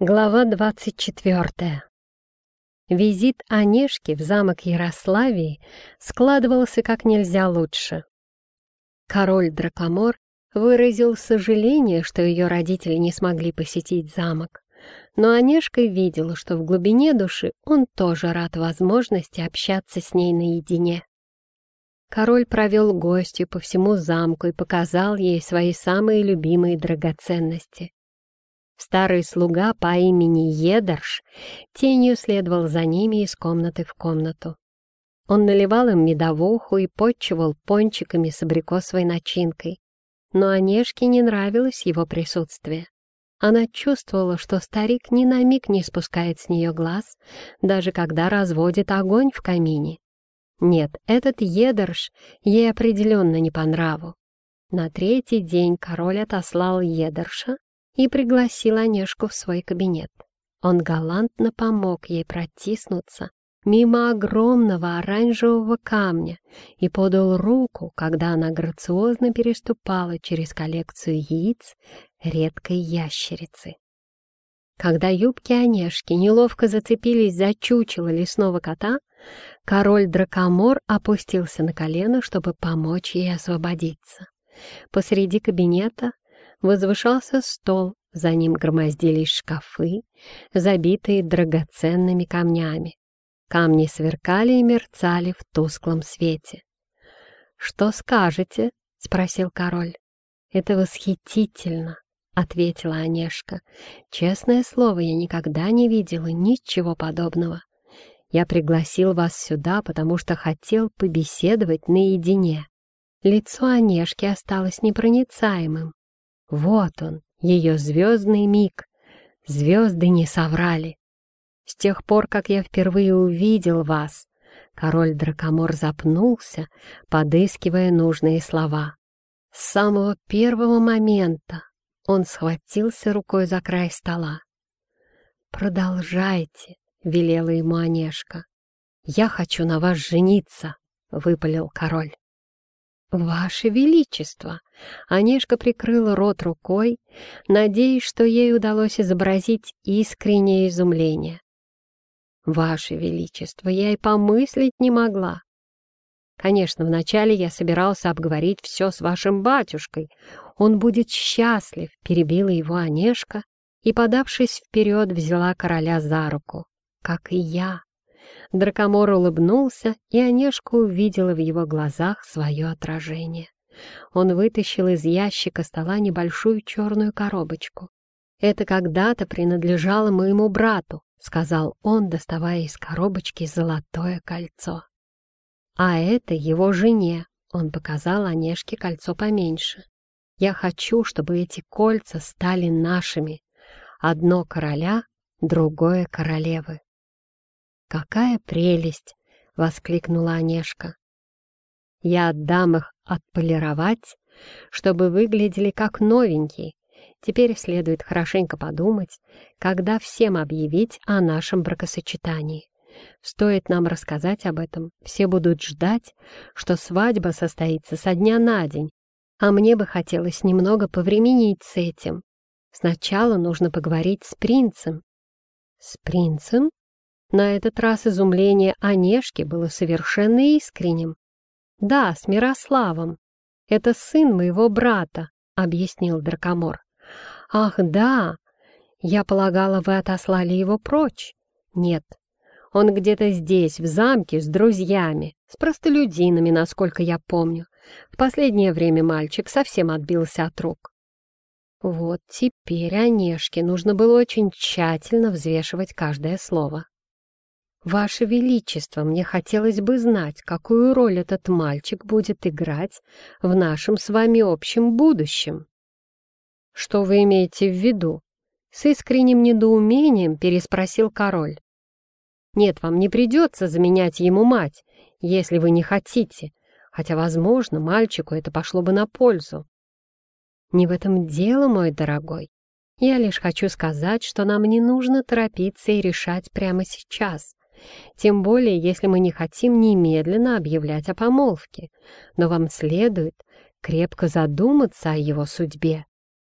Глава 24. Визит Онежки в замок Ярославии складывался как нельзя лучше. Король Дракомор выразил сожаление, что ее родители не смогли посетить замок, но Онежка видела, что в глубине души он тоже рад возможности общаться с ней наедине. Король провел гостью по всему замку и показал ей свои самые любимые драгоценности. Старый слуга по имени Едерш тенью следовал за ними из комнаты в комнату. Он наливал им медовуху и подчивал пончиками с абрикосовой начинкой. Но Онежке не нравилось его присутствие. Она чувствовала, что старик ни на миг не спускает с нее глаз, даже когда разводит огонь в камине. Нет, этот Едерш ей определенно не по нраву. На третий день король отослал Едерша и пригласил Онежку в свой кабинет. Он галантно помог ей протиснуться мимо огромного оранжевого камня и подал руку, когда она грациозно переступала через коллекцию яиц редкой ящерицы. Когда юбки Онежки неловко зацепились за чучело лесного кота, король Дракомор опустился на колено, чтобы помочь ей освободиться. Посреди кабинета возвышался стол, за ним громоздились шкафы, забитые драгоценными камнями. Камни сверкали и мерцали в тусклом свете. «Что скажете?» — спросил король. «Это восхитительно!» — ответила Онежка. «Честное слово, я никогда не видела ничего подобного. Я пригласил вас сюда, потому что хотел побеседовать наедине». Лицо Онежки осталось непроницаемым. Вот он, ее звездный миг. Звезды не соврали. С тех пор, как я впервые увидел вас, король Дракомор запнулся, подыскивая нужные слова. С самого первого момента он схватился рукой за край стола. «Продолжайте», — велела ему Онежка. «Я хочу на вас жениться», — выпалил король. «Ваше Величество!» Онежка прикрыла рот рукой, надеясь, что ей удалось изобразить искреннее изумление. «Ваше Величество, я и помыслить не могла!» «Конечно, вначале я собирался обговорить все с вашим батюшкой. Он будет счастлив!» — перебила его Онежка и, подавшись вперед, взяла короля за руку. «Как и я!» Дракомор улыбнулся, и Онежка увидела в его глазах свое отражение. Он вытащил из ящика стола небольшую черную коробочку. «Это когда-то принадлежало моему брату», — сказал он, доставая из коробочки золотое кольцо. «А это его жене», — он показал Онежке кольцо поменьше. «Я хочу, чтобы эти кольца стали нашими. Одно короля, другое королевы». «Какая прелесть!» — воскликнула Онежка. «Я отдам их отполировать, чтобы выглядели как новенькие. Теперь следует хорошенько подумать, когда всем объявить о нашем бракосочетании. Стоит нам рассказать об этом, все будут ждать, что свадьба состоится со дня на день, а мне бы хотелось немного повременить с этим. Сначала нужно поговорить с принцем». «С принцем?» На этот раз изумление Онежки было совершенно искренним. «Да, с Мирославом. Это сын моего брата», — объяснил Дракомор. «Ах, да! Я полагала, вы отослали его прочь. Нет, он где-то здесь, в замке, с друзьями, с простолюдинами, насколько я помню. В последнее время мальчик совсем отбился от рук. Вот теперь Онежке нужно было очень тщательно взвешивать каждое слово. «Ваше Величество, мне хотелось бы знать, какую роль этот мальчик будет играть в нашем с вами общем будущем». «Что вы имеете в виду?» С искренним недоумением переспросил король. «Нет, вам не придется заменять ему мать, если вы не хотите, хотя, возможно, мальчику это пошло бы на пользу». «Не в этом дело, мой дорогой. Я лишь хочу сказать, что нам не нужно торопиться и решать прямо сейчас. Тем более, если мы не хотим немедленно объявлять о помолвке. Но вам следует крепко задуматься о его судьбе.